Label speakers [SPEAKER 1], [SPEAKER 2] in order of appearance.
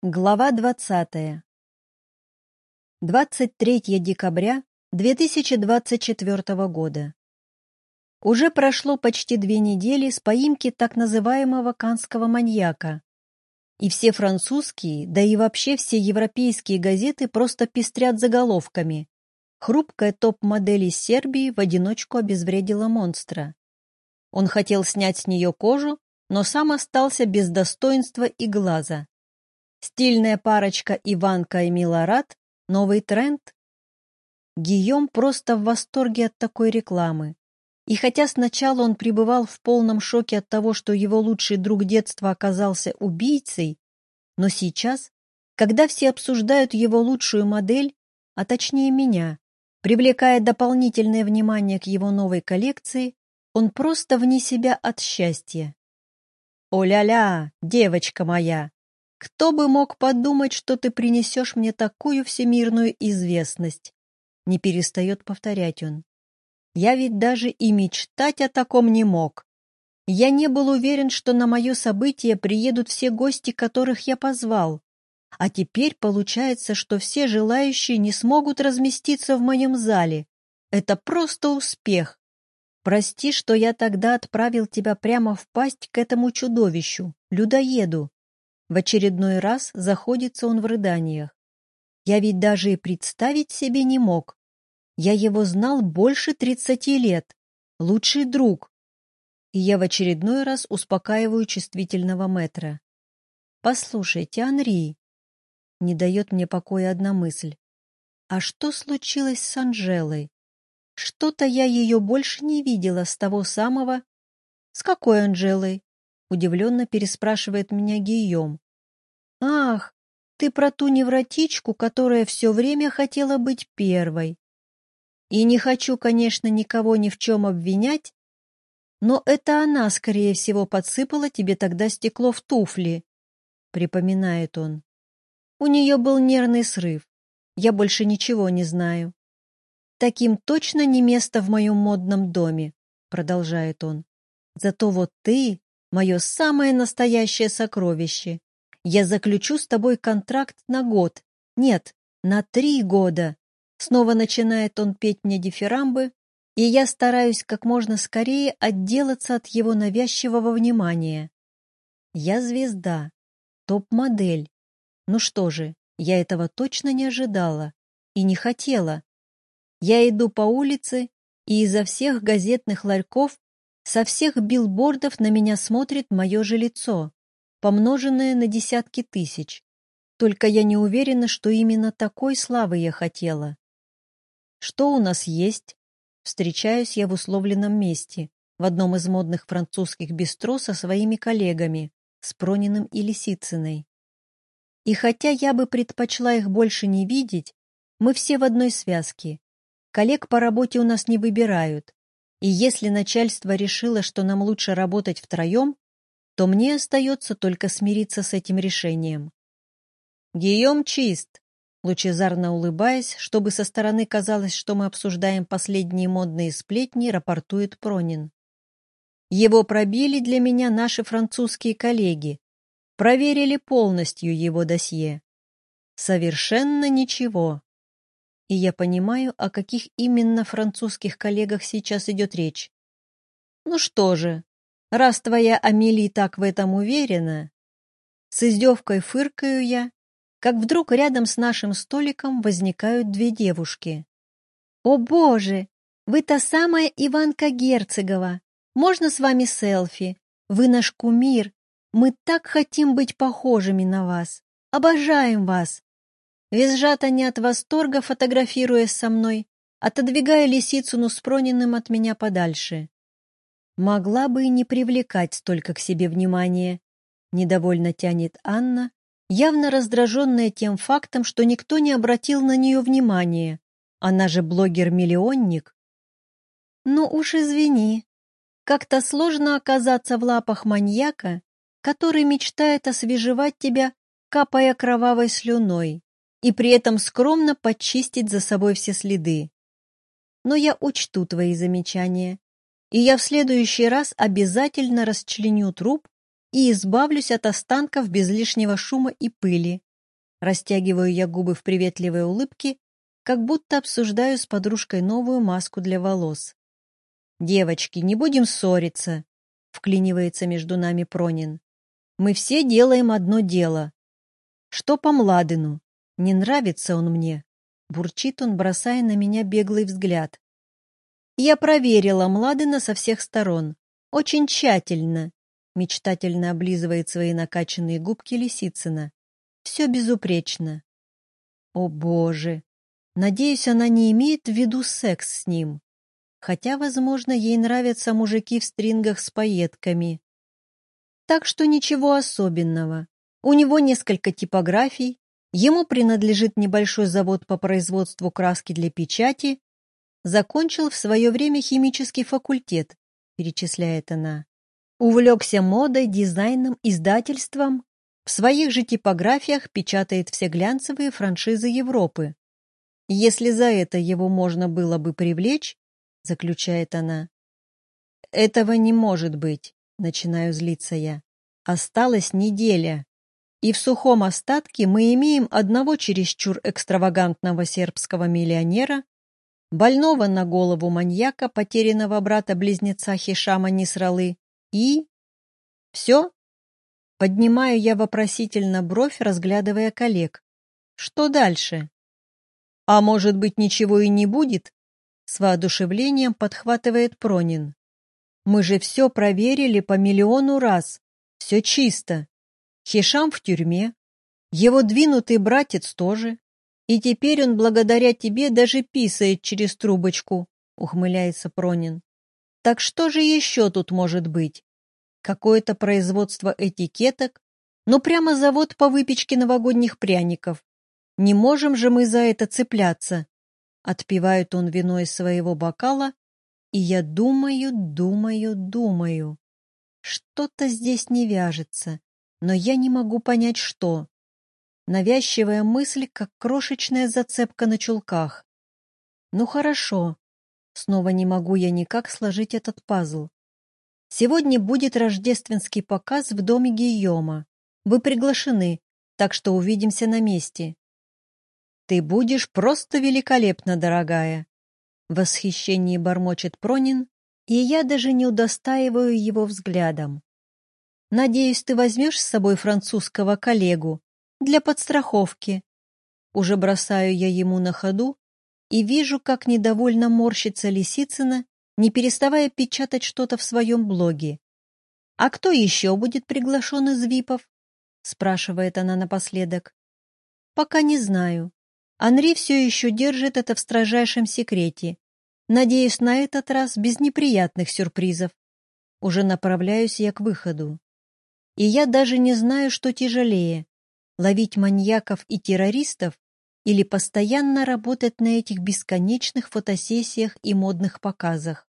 [SPEAKER 1] Глава 20. 23 декабря 2024 года. Уже прошло почти две недели с поимки так называемого канского маньяка. И все французские, да и вообще все европейские газеты просто пестрят заголовками. Хрупкая топ-модель из Сербии в одиночку обезвредила монстра. Он хотел снять с нее кожу, но сам остался без достоинства и глаза. Стильная парочка Иванка и Милорад — новый тренд? Гийом просто в восторге от такой рекламы. И хотя сначала он пребывал в полном шоке от того, что его лучший друг детства оказался убийцей, но сейчас, когда все обсуждают его лучшую модель, а точнее меня, привлекая дополнительное внимание к его новой коллекции, он просто вне себя от счастья. «О-ля-ля, девочка моя!» Кто бы мог подумать, что ты принесешь мне такую всемирную известность? Не перестает повторять он. Я ведь даже и мечтать о таком не мог. Я не был уверен, что на мое событие приедут все гости, которых я позвал. А теперь получается, что все желающие не смогут разместиться в моем зале. Это просто успех. Прости, что я тогда отправил тебя прямо в пасть к этому чудовищу, людоеду. В очередной раз заходится он в рыданиях. Я ведь даже и представить себе не мог. Я его знал больше тридцати лет. Лучший друг. И я в очередной раз успокаиваю чувствительного метра. «Послушайте, Анри...» Не дает мне покоя одна мысль. «А что случилось с Анжелой? Что-то я ее больше не видела с того самого...» «С какой Анжелой?» Удивленно переспрашивает меня Гийом. «Ах, ты про ту невротичку, которая все время хотела быть первой. И не хочу, конечно, никого ни в чем обвинять, но это она, скорее всего, подсыпала тебе тогда стекло в туфли», — припоминает он. «У нее был нервный срыв. Я больше ничего не знаю». «Таким точно не место в моем модном доме», — продолжает он. «Зато вот ты мое самое настоящее сокровище. Я заключу с тобой контракт на год. Нет, на три года. Снова начинает он петь мне дифирамбы, и я стараюсь как можно скорее отделаться от его навязчивого внимания. Я звезда, топ-модель. Ну что же, я этого точно не ожидала и не хотела. Я иду по улице, и изо всех газетных ларьков со всех билбордов на меня смотрит мое же лицо, помноженное на десятки тысяч. Только я не уверена, что именно такой славы я хотела. Что у нас есть? Встречаюсь я в условленном месте, в одном из модных французских бистро со своими коллегами, с Прониным и Лисицыной. И хотя я бы предпочла их больше не видеть, мы все в одной связке. Коллег по работе у нас не выбирают, и если начальство решило, что нам лучше работать втроем, то мне остается только смириться с этим решением. Гийом чист, лучезарно улыбаясь, чтобы со стороны казалось, что мы обсуждаем последние модные сплетни, рапортует Пронин. Его пробили для меня наши французские коллеги, проверили полностью его досье. Совершенно ничего и я понимаю, о каких именно французских коллегах сейчас идет речь. Ну что же, раз твоя Амели так в этом уверена, с издевкой фыркаю я, как вдруг рядом с нашим столиком возникают две девушки. «О боже, вы та самая Иванка Герцогова! Можно с вами селфи? Вы наш кумир! Мы так хотим быть похожими на вас! Обожаем вас! Визжат они от восторга, фотографируясь со мной, отодвигая лисицу с от меня подальше. Могла бы и не привлекать столько к себе внимания. Недовольно тянет Анна, явно раздраженная тем фактом, что никто не обратил на нее внимания. Она же блогер-миллионник. Ну уж извини, как-то сложно оказаться в лапах маньяка, который мечтает освежевать тебя, капая кровавой слюной и при этом скромно почистить за собой все следы. Но я учту твои замечания, и я в следующий раз обязательно расчленю труп и избавлюсь от останков без лишнего шума и пыли. Растягиваю я губы в приветливой улыбке, как будто обсуждаю с подружкой новую маску для волос. «Девочки, не будем ссориться», — вклинивается между нами Пронин. «Мы все делаем одно дело. Что по Младыну? Не нравится он мне?» Бурчит он, бросая на меня беглый взгляд. Я проверила Младына со всех сторон. Очень тщательно. Мечтательно облизывает свои накачанные губки Лисицына. Все безупречно. О боже! Надеюсь, она не имеет в виду секс с ним. Хотя, возможно, ей нравятся мужики в стрингах с пайетками. Так что ничего особенного. У него несколько типографий, ему принадлежит небольшой завод по производству краски для печати, закончил в свое время химический факультет, перечисляет она. Увлекся модой, дизайном, издательством, в своих же типографиях печатает все глянцевые франшизы Европы. Если за это его можно было бы привлечь, заключает она. Этого не может быть, начинаю злиться я. Осталась неделя. И в сухом остатке мы имеем одного чересчур экстравагантного сербского миллионера, больного на голову маньяка, потерянного брата-близнеца Хишама Нисралы, и... Все? Поднимаю я вопросительно бровь, разглядывая коллег. Что дальше? А может быть, ничего и не будет? С воодушевлением подхватывает Пронин. Мы же все проверили по миллиону раз. Все чисто. Хишам в тюрьме. Его двинутый братец тоже. И теперь он благодаря тебе даже писает через трубочку, ухмыляется Пронин. Так что же еще тут может быть? какое-то производство этикеток, но прямо завод по выпечке новогодних пряников. Не можем же мы за это цепляться. Отпивает он вино из своего бокала, и я думаю, думаю, думаю. Что-то здесь не вяжется, но я не могу понять, что. Навязчивая мысль, как крошечная зацепка на чулках. Ну хорошо. Снова не могу я никак сложить этот пазл. Сегодня будет рождественский показ в доме Гийома. Вы приглашены, так что увидимся на месте. Ты будешь просто великолепна, дорогая. В восхищении бормочет Пронин, и я даже не удостаиваю его взглядом. Надеюсь, ты возьмешь с собой французского коллегу для подстраховки. Уже бросаю я ему на ходу и вижу, как недовольно морщится Лисицына не переставая печатать что-то в своем блоге. «А кто еще будет приглашен из ВИПов?» — спрашивает она напоследок. «Пока не знаю. Анри все еще держит это в строжайшем секрете. Надеюсь, на этот раз без неприятных сюрпризов. Уже направляюсь я к выходу. И я даже не знаю, что тяжелее — ловить маньяков и террористов или постоянно работать на этих бесконечных фотосессиях и модных показах.